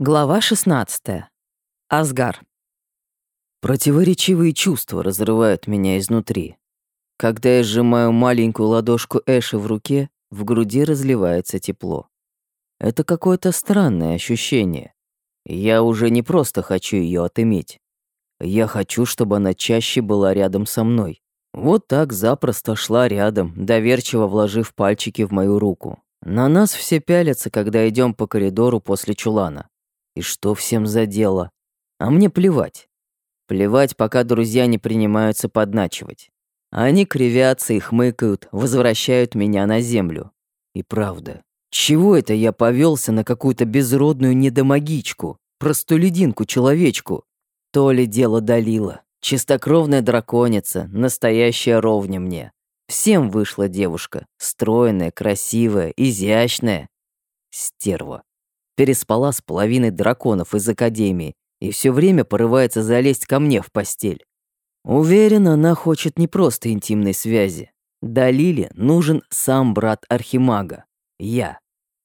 Глава 16. Асгар. Противоречивые чувства разрывают меня изнутри. Когда я сжимаю маленькую ладошку Эши в руке, в груди разливается тепло. Это какое-то странное ощущение. Я уже не просто хочу ее отыметь. Я хочу, чтобы она чаще была рядом со мной. Вот так запросто шла рядом, доверчиво вложив пальчики в мою руку. На нас все пялятся, когда идем по коридору после чулана. И что всем за дело? А мне плевать. Плевать, пока друзья не принимаются подначивать. Они кривятся и хмыкают, возвращают меня на землю. И правда, чего это я повелся на какую-то безродную недомагичку, простолюдинку-человечку? То ли дело Далила, чистокровная драконица, настоящая ровня мне. Всем вышла девушка, стройная, красивая, изящная. Стерва переспала с половиной драконов из Академии и все время порывается залезть ко мне в постель. Уверен, она хочет не просто интимной связи. Далиле нужен сам брат Архимага, я.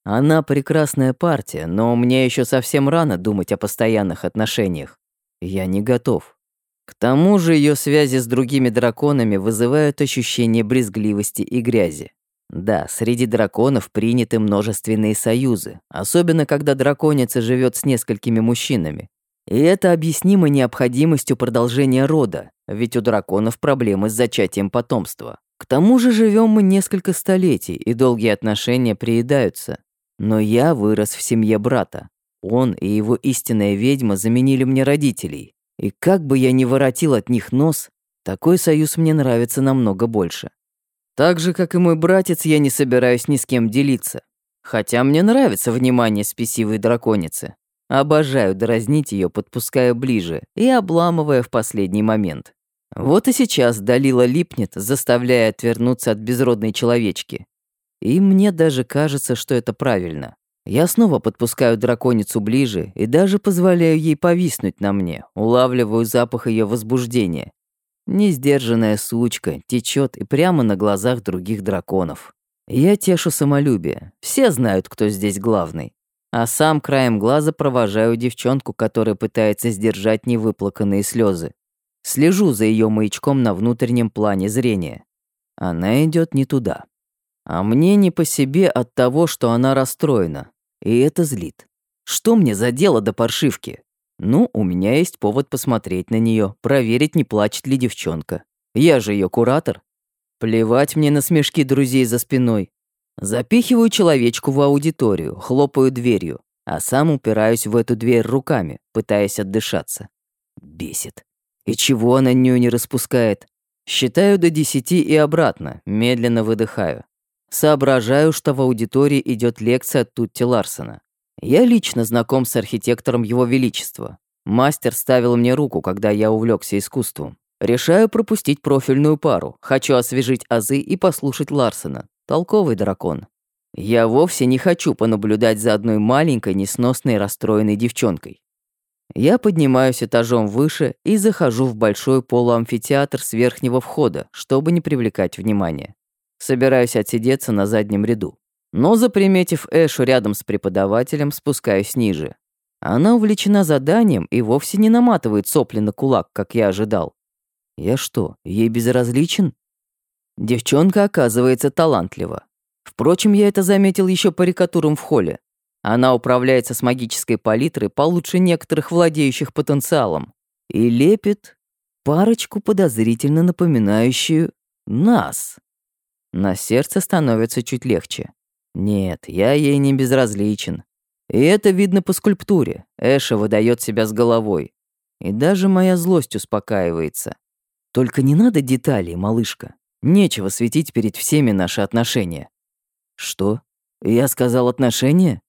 Она прекрасная партия, но мне еще совсем рано думать о постоянных отношениях. Я не готов. К тому же ее связи с другими драконами вызывают ощущение брезгливости и грязи. Да, среди драконов приняты множественные союзы, особенно когда драконица живет с несколькими мужчинами. И это объяснимо необходимостью продолжения рода, ведь у драконов проблемы с зачатием потомства. К тому же живем мы несколько столетий, и долгие отношения приедаются. Но я вырос в семье брата. Он и его истинная ведьма заменили мне родителей. И как бы я ни воротил от них нос, такой союз мне нравится намного больше. Так же, как и мой братец, я не собираюсь ни с кем делиться. Хотя мне нравится внимание спесивой драконицы. Обожаю дразнить ее, подпуская ближе и обламывая в последний момент. Вот и сейчас Далила липнет, заставляя отвернуться от безродной человечки. И мне даже кажется, что это правильно. Я снова подпускаю драконицу ближе и даже позволяю ей повиснуть на мне, улавливаю запах ее возбуждения Несдержанная сучка течет и прямо на глазах других драконов. Я тешу самолюбие. Все знают, кто здесь главный. А сам краем глаза провожаю девчонку, которая пытается сдержать невыплаканные слезы. Слежу за ее маячком на внутреннем плане зрения. Она идет не туда. А мне не по себе от того, что она расстроена. И это злит. Что мне за дело до паршивки? Ну, у меня есть повод посмотреть на нее, проверить, не плачет ли девчонка. Я же ее куратор. Плевать мне на смешки друзей за спиной. Запихиваю человечку в аудиторию, хлопаю дверью, а сам упираюсь в эту дверь руками, пытаясь отдышаться. Бесит. И чего она нее не распускает? Считаю до десяти и обратно, медленно выдыхаю. Соображаю, что в аудитории идет лекция Тутти Ларсона. Я лично знаком с архитектором Его Величества. Мастер ставил мне руку, когда я увлекся искусством. Решаю пропустить профильную пару. Хочу освежить азы и послушать Ларсона. Толковый дракон. Я вовсе не хочу понаблюдать за одной маленькой, несносной, расстроенной девчонкой. Я поднимаюсь этажом выше и захожу в большой полуамфитеатр с верхнего входа, чтобы не привлекать внимания. Собираюсь отсидеться на заднем ряду. Но, заприметив Эшу рядом с преподавателем, спускаюсь ниже. Она увлечена заданием и вовсе не наматывает сопли на кулак, как я ожидал. Я что, ей безразличен? Девчонка оказывается талантлива. Впрочем, я это заметил еще по рекатурам в холле. Она управляется с магической палитрой получше некоторых владеющих потенциалом. И лепит парочку подозрительно напоминающую нас. На сердце становится чуть легче. Нет, я ей не безразличен. И это видно по скульптуре. Эша выдает себя с головой. И даже моя злость успокаивается. Только не надо деталей, малышка. Нечего светить перед всеми наши отношения. Что? Я сказал отношения?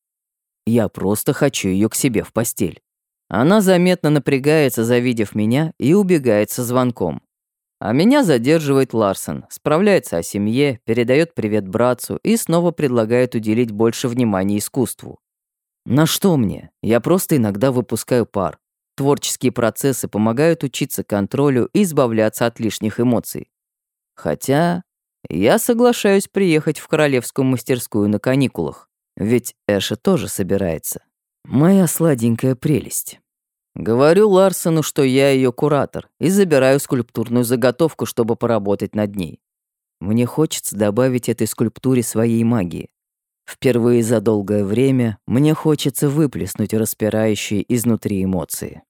Я просто хочу ее к себе в постель. Она заметно напрягается, завидев меня, и убегает со звонком. А меня задерживает Ларсон, справляется о семье, передает привет братцу и снова предлагает уделить больше внимания искусству. На что мне? Я просто иногда выпускаю пар. Творческие процессы помогают учиться контролю и избавляться от лишних эмоций. Хотя я соглашаюсь приехать в королевскую мастерскую на каникулах, ведь Эша тоже собирается. Моя сладенькая прелесть. Говорю Ларсону, что я ее куратор, и забираю скульптурную заготовку, чтобы поработать над ней. Мне хочется добавить этой скульптуре своей магии. Впервые за долгое время мне хочется выплеснуть распирающие изнутри эмоции.